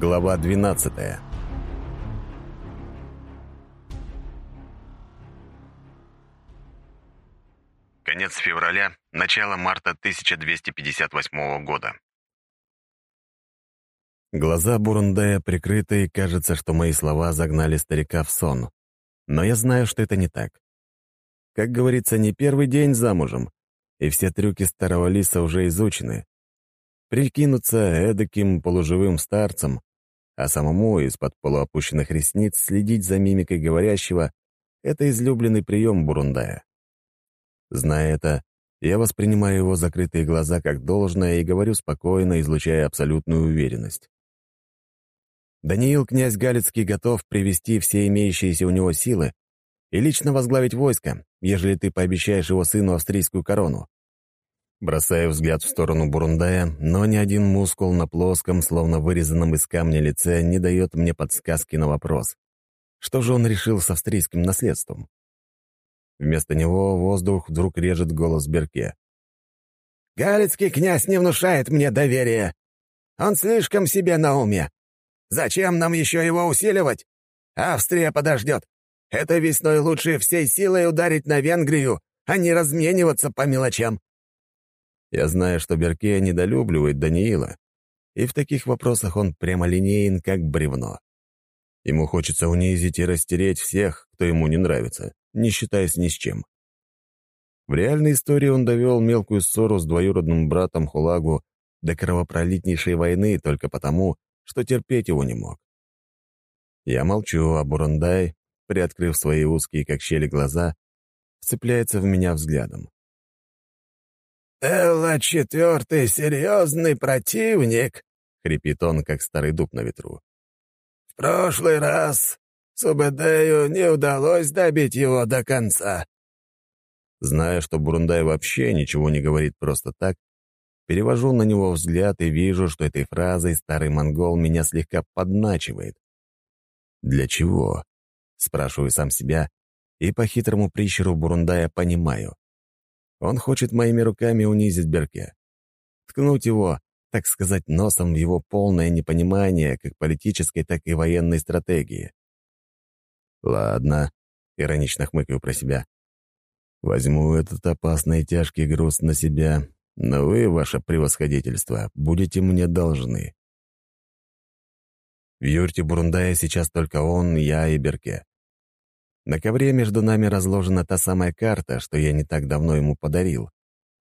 Глава 12 Конец февраля, начало марта 1258 года. Глаза Бурундая прикрыты, и кажется, что мои слова загнали старика в сон. Но я знаю, что это не так. Как говорится, не первый день замужем, и все трюки старого лиса уже изучены. Прикинуться эдаким полуживым старцем, а самому из-под полуопущенных ресниц следить за мимикой говорящего — это излюбленный прием Бурундая. Зная это, я воспринимаю его закрытые глаза как должное и говорю спокойно, излучая абсолютную уверенность. Даниил князь Галицкий готов привести все имеющиеся у него силы и лично возглавить войско, ежели ты пообещаешь его сыну австрийскую корону. Бросаю взгляд в сторону Бурундая, но ни один мускул на плоском, словно вырезанном из камня лице, не дает мне подсказки на вопрос. Что же он решил с австрийским наследством? Вместо него воздух вдруг режет голос Берке. «Галицкий князь не внушает мне доверия. Он слишком себе на уме. Зачем нам еще его усиливать? Австрия подождет. Это весной лучше всей силой ударить на Венгрию, а не размениваться по мелочам». Я знаю, что Берке недолюбливает Даниила, и в таких вопросах он прямолинеен, как бревно. Ему хочется унизить и растереть всех, кто ему не нравится, не считаясь ни с чем. В реальной истории он довел мелкую ссору с двоюродным братом Хулагу до кровопролитнейшей войны только потому, что терпеть его не мог. Я молчу, а Бурундай приоткрыв свои узкие, как щели, глаза, вцепляется в меня взглядом. «Элла четвертый серьезный противник», — хрипит он, как старый дуб на ветру. «В прошлый раз Субэдею не удалось добить его до конца». Зная, что Бурундай вообще ничего не говорит просто так, перевожу на него взгляд и вижу, что этой фразой старый монгол меня слегка подначивает. Для чего? Спрашиваю сам себя, и по хитрому прищеру Бурундая понимаю. Он хочет моими руками унизить Берке. Ткнуть его, так сказать, носом в его полное непонимание как политической, так и военной стратегии. «Ладно», — иронично хмыкаю про себя. «Возьму этот опасный и тяжкий груз на себя, но вы, ваше превосходительство, будете мне должны». В юрте Бурундая сейчас только он, я и Берке. На ковре между нами разложена та самая карта, что я не так давно ему подарил,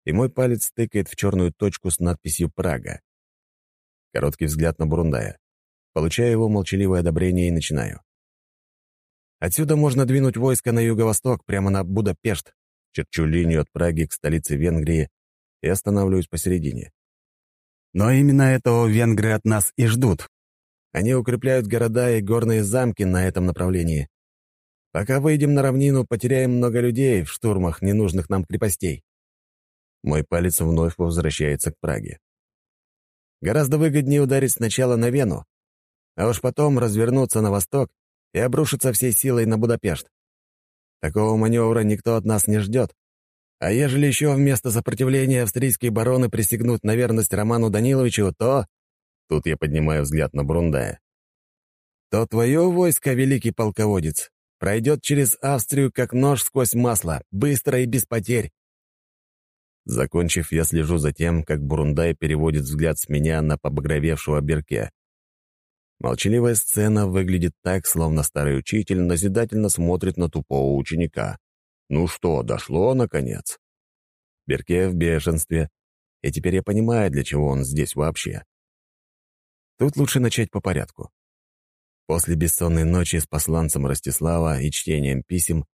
и мой палец тыкает в черную точку с надписью «Прага». Короткий взгляд на Бурундая. Получаю его молчаливое одобрение и начинаю. Отсюда можно двинуть войско на юго-восток, прямо на Будапешт, черчу линию от Праги к столице Венгрии и останавливаюсь посередине. Но именно этого венгры от нас и ждут. Они укрепляют города и горные замки на этом направлении, Пока выйдем на равнину, потеряем много людей в штурмах ненужных нам крепостей. Мой палец вновь возвращается к Праге. Гораздо выгоднее ударить сначала на Вену, а уж потом развернуться на восток и обрушиться всей силой на Будапешт. Такого маневра никто от нас не ждет. А ежели еще вместо сопротивления австрийские бароны присягнут на верность Роману Даниловичу, то... Тут я поднимаю взгляд на Брундая. То твое войско, великий полководец, Пройдет через Австрию, как нож сквозь масло, быстро и без потерь. Закончив, я слежу за тем, как Бурундай переводит взгляд с меня на побагровевшего Берке. Молчаливая сцена выглядит так, словно старый учитель назидательно смотрит на тупого ученика. Ну что, дошло, наконец? Берке в бешенстве, и теперь я понимаю, для чего он здесь вообще. Тут лучше начать по порядку. После бессонной ночи с посланцем Ростислава и чтением писем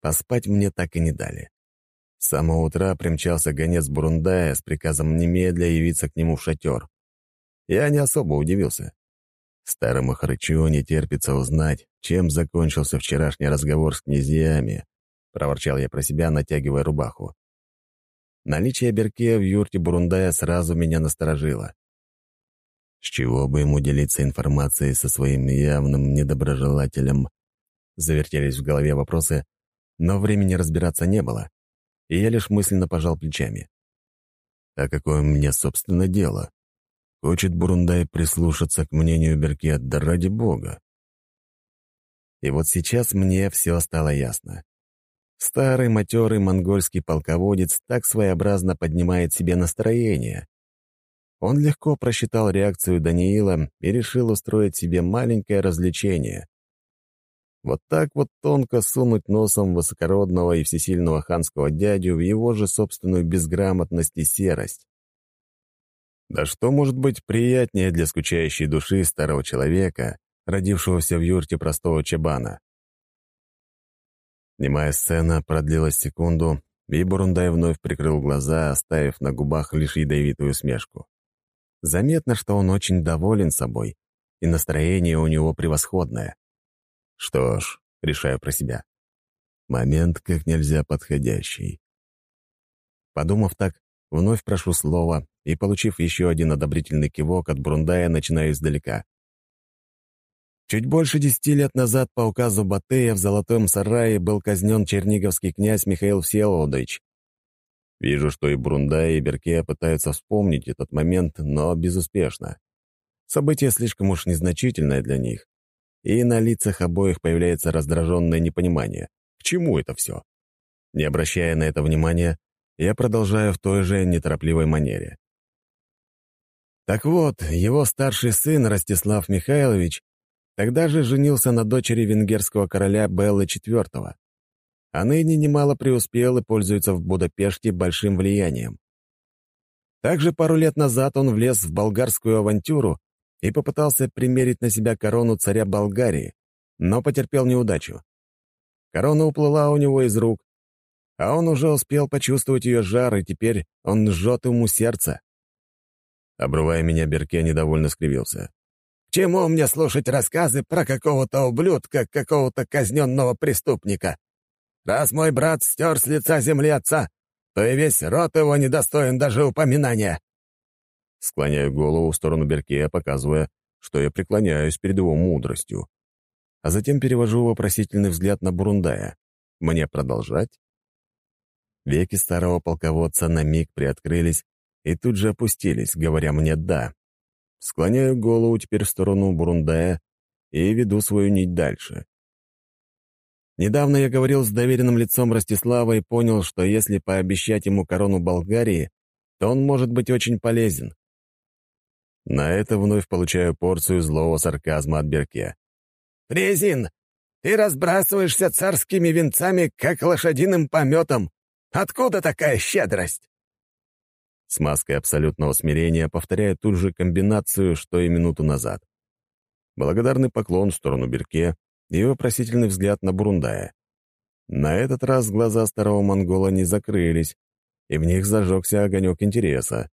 поспать мне так и не дали. С самого утра примчался гонец Бурундая с приказом немедля явиться к нему в шатер. Я не особо удивился. Старому хрычу не терпится узнать, чем закончился вчерашний разговор с князьями, проворчал я про себя, натягивая рубаху. Наличие Берке в юрте Бурундая сразу меня насторожило. С чего бы ему делиться информацией со своим явным недоброжелателем? Завертелись в голове вопросы, но времени разбираться не было, и я лишь мысленно пожал плечами. А какое мне, собственно, дело? Хочет Бурундай прислушаться к мнению Берке, да ради бога. И вот сейчас мне все стало ясно. Старый матерый монгольский полководец так своеобразно поднимает себе настроение. Он легко просчитал реакцию Даниила и решил устроить себе маленькое развлечение. Вот так вот тонко сунуть носом высокородного и всесильного ханского дядю в его же собственную безграмотность и серость. Да что может быть приятнее для скучающей души старого человека, родившегося в юрте простого чабана? Немая сцена продлилась секунду, и Бурундай вновь прикрыл глаза, оставив на губах лишь ядовитую усмешку. Заметно, что он очень доволен собой, и настроение у него превосходное. Что ж, решаю про себя. Момент как нельзя подходящий. Подумав так, вновь прошу слова и, получив еще один одобрительный кивок от Брундая, начинаю издалека. Чуть больше десяти лет назад по указу Батыя в Золотом Сарае был казнен черниговский князь Михаил Всеволодович. Вижу, что и Брунда, и Берке пытаются вспомнить этот момент, но безуспешно. Событие слишком уж незначительное для них, и на лицах обоих появляется раздраженное непонимание. К чему это все? Не обращая на это внимания, я продолжаю в той же неторопливой манере. Так вот, его старший сын Ростислав Михайлович Тогда же женился на дочери венгерского короля Беллы IV, а ныне немало преуспел и пользуется в Будапеште большим влиянием. Также пару лет назад он влез в болгарскую авантюру и попытался примерить на себя корону царя Болгарии, но потерпел неудачу. Корона уплыла у него из рук, а он уже успел почувствовать ее жар, и теперь он жжет ему сердце. Обрывая меня, Берке недовольно скривился. Чему мне слушать рассказы про какого-то ублюдка, какого-то казненного преступника? Раз мой брат стер с лица земли отца, то и весь род его недостоин даже упоминания». Склоняю голову в сторону Беркея, показывая, что я преклоняюсь перед его мудростью. А затем перевожу вопросительный взгляд на Бурундая. Мне продолжать? Веки старого полководца на миг приоткрылись и тут же опустились, говоря мне «да». Склоняю голову теперь в сторону Бурундая и веду свою нить дальше. Недавно я говорил с доверенным лицом Ростислава и понял, что если пообещать ему корону Болгарии, то он может быть очень полезен. На это вновь получаю порцию злого сарказма от Берке. «Резин, ты разбрасываешься царскими венцами, как лошадиным пометом. Откуда такая щедрость?» С маской абсолютного смирения повторяя ту же комбинацию, что и минуту назад. Благодарный поклон в сторону Берке и вопросительный взгляд на Бурундая. На этот раз глаза старого монгола не закрылись, и в них зажегся огонек интереса.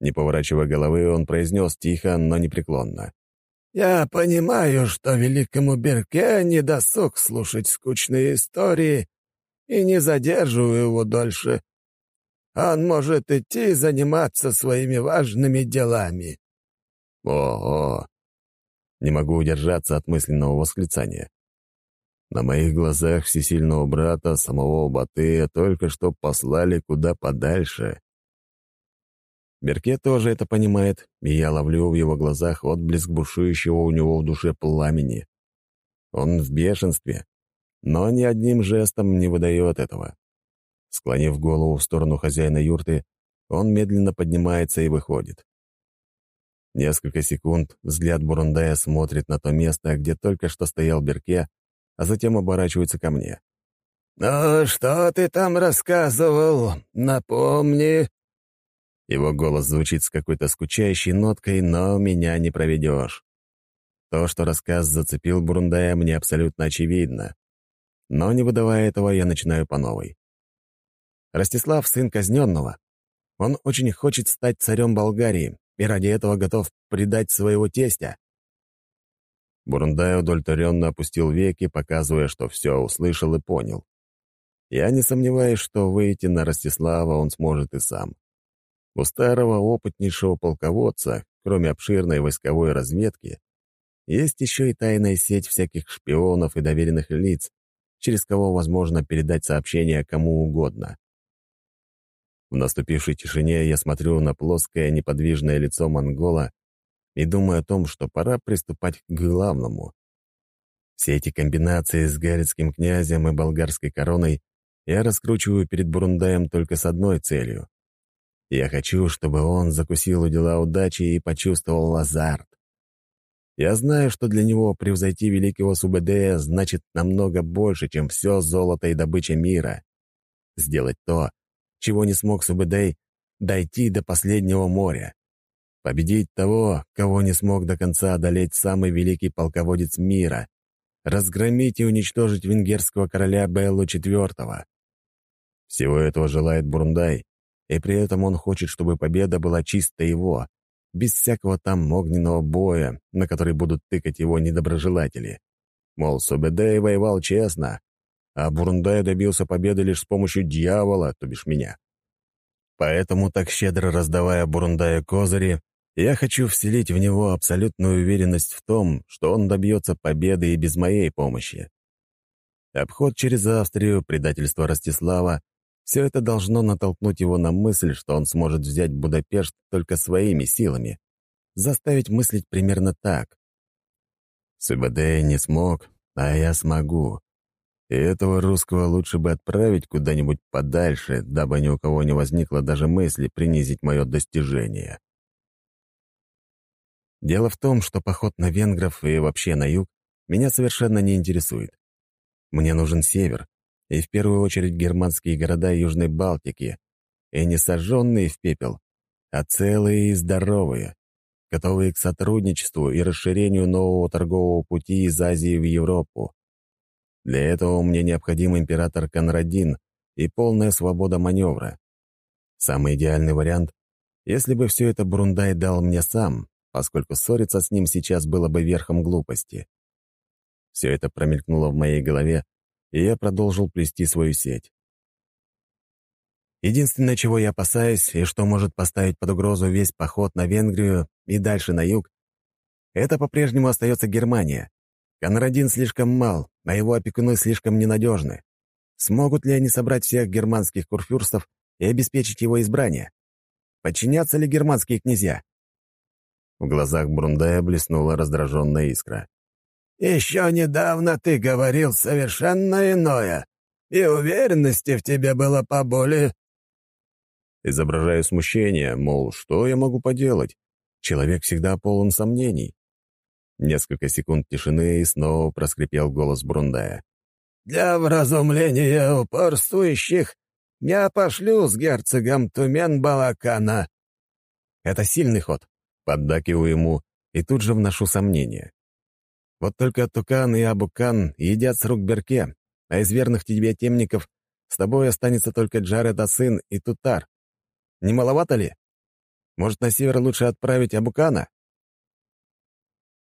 Не поворачивая головы, он произнес тихо, но непреклонно. «Я понимаю, что великому Берке не досуг слушать скучные истории и не задерживаю его дольше. Он может идти заниматься своими важными делами». «О-о!» Не могу удержаться от мысленного восклицания. На моих глазах всесильного брата, самого Батыя, только что послали куда подальше. Берке тоже это понимает, и я ловлю в его глазах отблеск бушующего у него в душе пламени. Он в бешенстве, но ни одним жестом не выдает этого. Склонив голову в сторону хозяина юрты, он медленно поднимается и выходит. Несколько секунд взгляд Бурундая смотрит на то место, где только что стоял Берке, а затем оборачивается ко мне. «Ну, что ты там рассказывал? Напомни». Его голос звучит с какой-то скучающей ноткой, но меня не проведешь. То, что рассказ зацепил Бурундая, мне абсолютно очевидно. Но не выдавая этого, я начинаю по новой. Ростислав — сын казненного. Он очень хочет стать царем Болгарии и ради этого готов предать своего тестя. Бурундай удовлетворенно опустил веки, показывая, что все услышал и понял. Я не сомневаюсь, что выйти на Ростислава он сможет и сам. У старого опытнейшего полководца, кроме обширной войсковой разведки, есть еще и тайная сеть всяких шпионов и доверенных лиц, через кого возможно передать сообщение кому угодно. В наступившей тишине я смотрю на плоское неподвижное лицо монгола и думаю о том, что пора приступать к главному. Все эти комбинации с галицким князем и болгарской короной я раскручиваю перед Бурундаем только с одной целью. Я хочу, чтобы он закусил у дела удачи и почувствовал азарт. Я знаю, что для него превзойти великого Субэдея значит намного больше, чем все золото и добыча мира. Сделать то, чего не смог Субэдэй, дойти до последнего моря. Победить того, кого не смог до конца одолеть самый великий полководец мира. Разгромить и уничтожить венгерского короля Беллу IV. Всего этого желает Бурундай, и при этом он хочет, чтобы победа была чисто его, без всякого там огненного боя, на который будут тыкать его недоброжелатели. Мол, Субэдэй воевал честно, а Бурундай добился победы лишь с помощью дьявола, то бишь меня. Поэтому, так щедро раздавая Бурундаю козыри, я хочу вселить в него абсолютную уверенность в том, что он добьется победы и без моей помощи. Обход через Австрию, предательство Ростислава — все это должно натолкнуть его на мысль, что он сможет взять Будапешт только своими силами, заставить мыслить примерно так. СБД не смог, а я смогу. И этого русского лучше бы отправить куда-нибудь подальше, дабы ни у кого не возникло даже мысли принизить мое достижение. Дело в том, что поход на венгров и вообще на юг меня совершенно не интересует. Мне нужен север, и в первую очередь германские города Южной Балтики, и не сожженные в пепел, а целые и здоровые, готовые к сотрудничеству и расширению нового торгового пути из Азии в Европу. Для этого мне необходим император Конрадин и полная свобода маневра. Самый идеальный вариант, если бы все это Брундай дал мне сам, поскольку ссориться с ним сейчас было бы верхом глупости. Все это промелькнуло в моей голове, и я продолжил плести свою сеть. Единственное, чего я опасаюсь, и что может поставить под угрозу весь поход на Венгрию и дальше на юг, это по-прежнему остается Германия. Конрадин слишком мал, а его опекуны слишком ненадежны. Смогут ли они собрать всех германских курфюрстов и обеспечить его избрание? Подчинятся ли германские князья? В глазах Брундая блеснула раздраженная искра. «Еще недавно ты говорил совершенно иное, и уверенности в тебе было поболее». Изображаю смущение, мол, что я могу поделать? Человек всегда полон сомнений. Несколько секунд тишины, и снова проскрипел голос Брундая. «Для вразумления упорствующих я пошлю с герцогом Тумен Балакана». Это сильный ход. Поддакиваю ему и тут же вношу сомнения. Вот только Тукан и Абукан едят с рук Берке, а из верных тебе темников с тобой останется только Джаред Асын и Тутар. Не маловато ли? Может, на север лучше отправить Абукана?»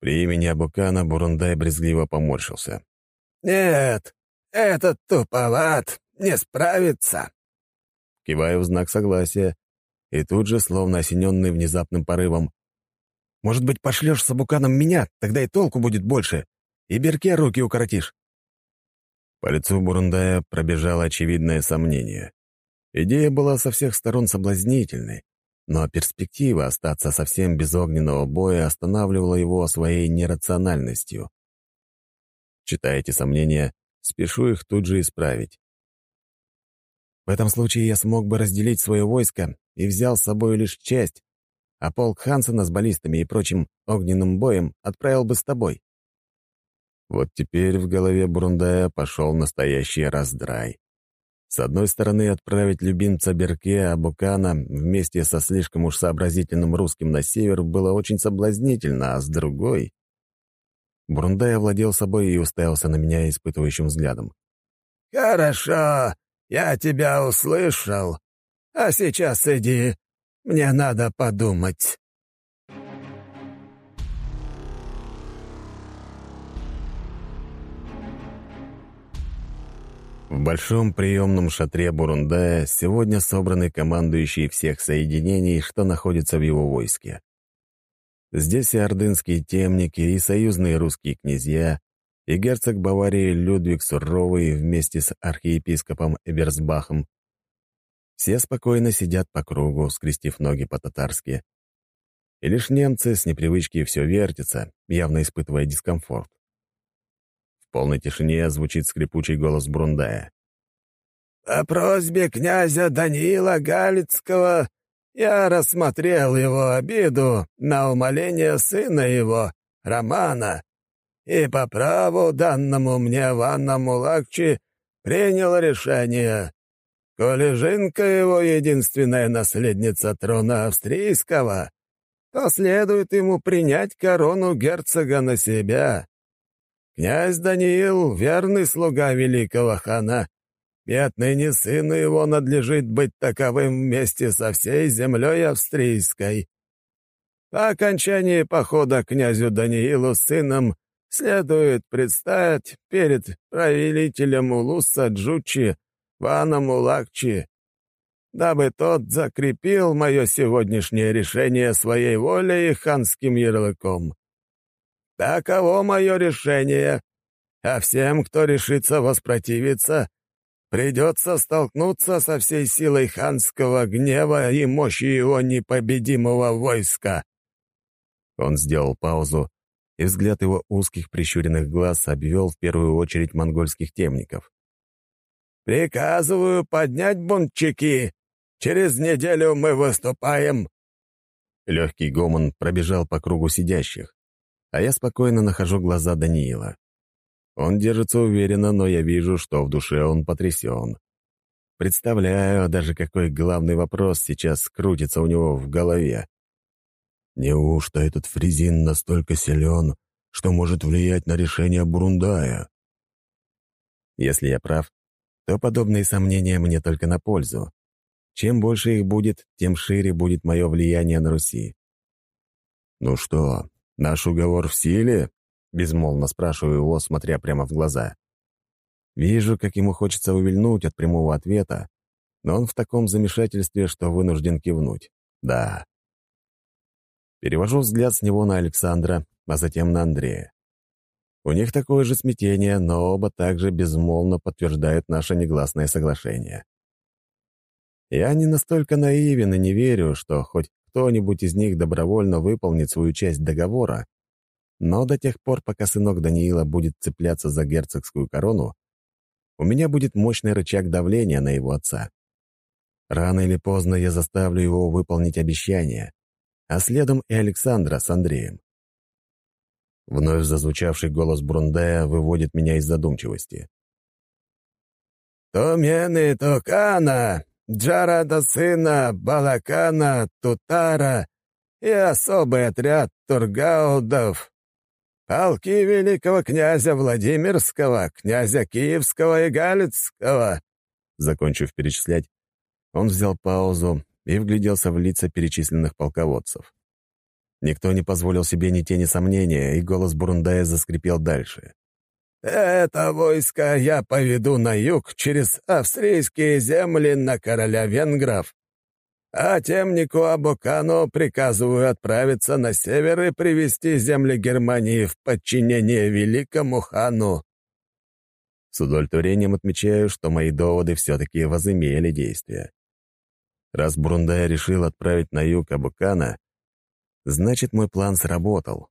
При имени Абукана Бурундай брезгливо поморщился. «Нет, этот туповат, не справится!» Киваю в знак согласия, и тут же, словно осененный внезапным порывом, может быть, пошлешь с Абуканом меня, тогда и толку будет больше. И Берке руки укоротишь». По лицу Бурундая пробежало очевидное сомнение. Идея была со всех сторон соблазнительной, но перспектива остаться совсем без огненного боя останавливала его своей нерациональностью. Читая эти сомнения, спешу их тут же исправить. В этом случае я смог бы разделить свое войско и взял с собой лишь часть, а полк Хансена с баллистами и прочим огненным боем отправил бы с тобой. Вот теперь в голове Брундая пошел настоящий раздрай. С одной стороны, отправить любимца Берке Абукана вместе со слишком уж сообразительным русским на север было очень соблазнительно, а с другой... Брундай овладел собой и уставился на меня испытывающим взглядом. «Хорошо, я тебя услышал. А сейчас иди, мне надо подумать». В большом приемном шатре Бурундая сегодня собраны командующие всех соединений, что находятся в его войске. Здесь и ордынские темники, и союзные русские князья, и герцог Баварии Людвиг Суровый вместе с архиепископом Эберсбахом, Все спокойно сидят по кругу, скрестив ноги по-татарски. И лишь немцы с непривычки все вертятся, явно испытывая дискомфорт. В полной тишине звучит скрипучий голос Брундая. «По просьбе князя Даниила Галицкого я рассмотрел его обиду на умоление сына его, Романа, и по праву данному мне Ванна Мулакчи принял решение. Коли жинка его единственная наследница трона австрийского, то следует ему принять корону герцога на себя. Князь Даниил — верный слуга великого хана, и отныне сыну его надлежит быть таковым вместе со всей землей австрийской. По окончании похода князю Даниилу с сыном следует предстать перед правителем Улуса Джучи Ваном Улакчи, дабы тот закрепил мое сегодняшнее решение своей волей и ханским ярлыком. Таково мое решение, а всем, кто решится воспротивиться, придется столкнуться со всей силой ханского гнева и мощи его непобедимого войска». Он сделал паузу, и взгляд его узких прищуренных глаз обвел в первую очередь монгольских темников. «Приказываю поднять бунтчики. Через неделю мы выступаем». Легкий гомон пробежал по кругу сидящих, а я спокойно нахожу глаза Даниила. Он держится уверенно, но я вижу, что в душе он потрясен. Представляю даже, какой главный вопрос сейчас крутится у него в голове. Неужто этот фризин настолько силен, что может влиять на решение Бурундая? Если я прав, то подобные сомнения мне только на пользу. Чем больше их будет, тем шире будет мое влияние на Руси. «Ну что, наш уговор в силе?» Безмолвно спрашиваю его, смотря прямо в глаза. Вижу, как ему хочется увильнуть от прямого ответа, но он в таком замешательстве, что вынужден кивнуть. Да. Перевожу взгляд с него на Александра, а затем на Андрея. У них такое же смятение, но оба также безмолвно подтверждают наше негласное соглашение. Я не настолько наивен и не верю, что хоть кто-нибудь из них добровольно выполнит свою часть договора, но до тех пор, пока сынок Даниила будет цепляться за герцогскую корону, у меня будет мощный рычаг давления на его отца. Рано или поздно я заставлю его выполнить обещание, а следом и Александра с Андреем. Вновь зазвучавший голос Брундая выводит меня из задумчивости. «Тумены Тукана, Джарада сына Балакана Тутара и особый отряд Тургаудов полки великого князя Владимирского, князя Киевского и Галицкого». Закончив перечислять, он взял паузу и вгляделся в лица перечисленных полководцев. Никто не позволил себе ни тени сомнения, и голос Бурундая заскрипел дальше. «Это войско я поведу на юг через австрийские земли на короля венгров а темнику Абукану приказываю отправиться на север и привести земли Германии в подчинение великому хану». С удовлетворением отмечаю, что мои доводы все-таки возымели действие. Раз Брундая решил отправить на юг Абукана, значит, мой план сработал.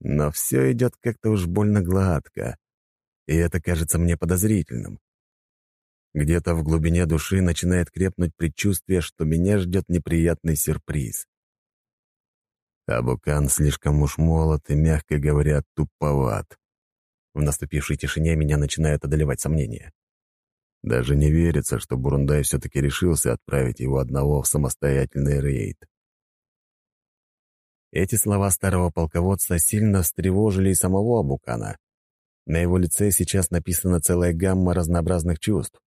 Но все идет как-то уж больно гладко, и это кажется мне подозрительным. Где-то в глубине души начинает крепнуть предчувствие, что меня ждет неприятный сюрприз. Абукан слишком уж молод и, мягко говоря, туповат. В наступившей тишине меня начинают одолевать сомнения. Даже не верится, что Бурундай все-таки решился отправить его одного в самостоятельный рейд. Эти слова старого полководца сильно встревожили и самого Абукана. На его лице сейчас написана целая гамма разнообразных чувств.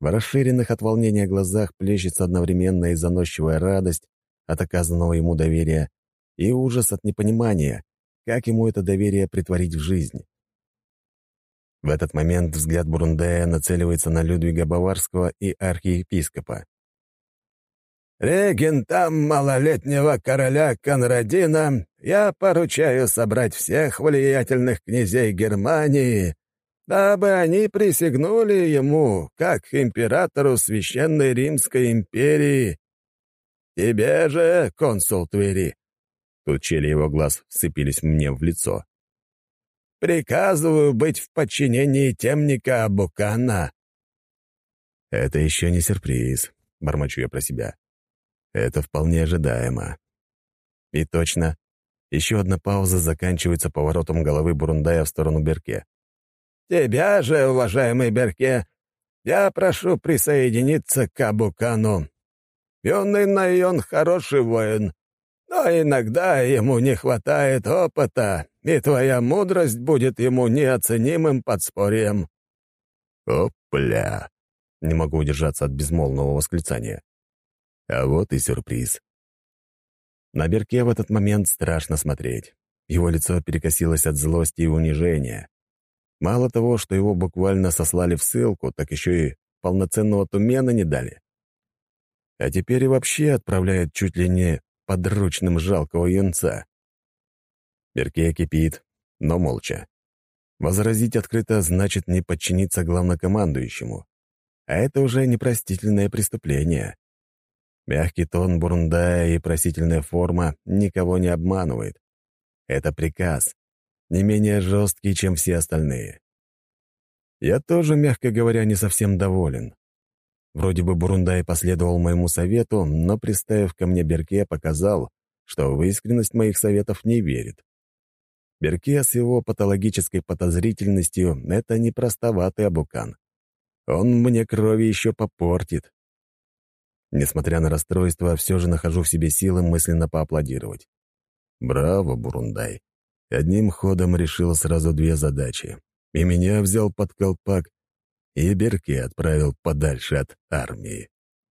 В расширенных от волнения глазах плещется одновременно и заносчивая радость от оказанного ему доверия и ужас от непонимания, как ему это доверие притворить в жизнь. В этот момент взгляд Бурундея нацеливается на Людвига Баварского и архиепископа. «Регентам малолетнего короля Конрадина я поручаю собрать всех влиятельных князей Германии дабы они присягнули ему, как императору Священной Римской империи. Тебе же, консул Твери, тут чели его глаз вцепились мне в лицо, приказываю быть в подчинении темника Абукана». «Это еще не сюрприз», — бормочу я про себя. «Это вполне ожидаемо». И точно, еще одна пауза заканчивается поворотом головы Бурундая в сторону Берке. «Тебя же, уважаемый Берке, я прошу присоединиться к Абукану. Юный Найон хороший воин, но иногда ему не хватает опыта, и твоя мудрость будет ему неоценимым подспорьем». «Опля!» — не могу удержаться от безмолвного восклицания. А вот и сюрприз. На Берке в этот момент страшно смотреть. Его лицо перекосилось от злости и унижения. Мало того, что его буквально сослали в ссылку, так еще и полноценного тумена не дали. А теперь и вообще отправляют чуть ли не подручным жалкого юнца. Берке кипит, но молча. Возразить открыто значит не подчиниться главнокомандующему. А это уже непростительное преступление. Мягкий тон Бурундая и просительная форма никого не обманывает. Это приказ, не менее жесткий, чем все остальные. Я тоже, мягко говоря, не совсем доволен. Вроде бы Бурундай последовал моему совету, но, приставив ко мне Берке, показал, что в искренность моих советов не верит. Берке с его патологической подозрительностью — это не простоватый абукан. Он мне крови еще попортит. Несмотря на расстройство, все же нахожу в себе силы мысленно поаплодировать. Браво, Бурундай. Одним ходом решил сразу две задачи. И меня взял под колпак, и Берки отправил подальше от армии.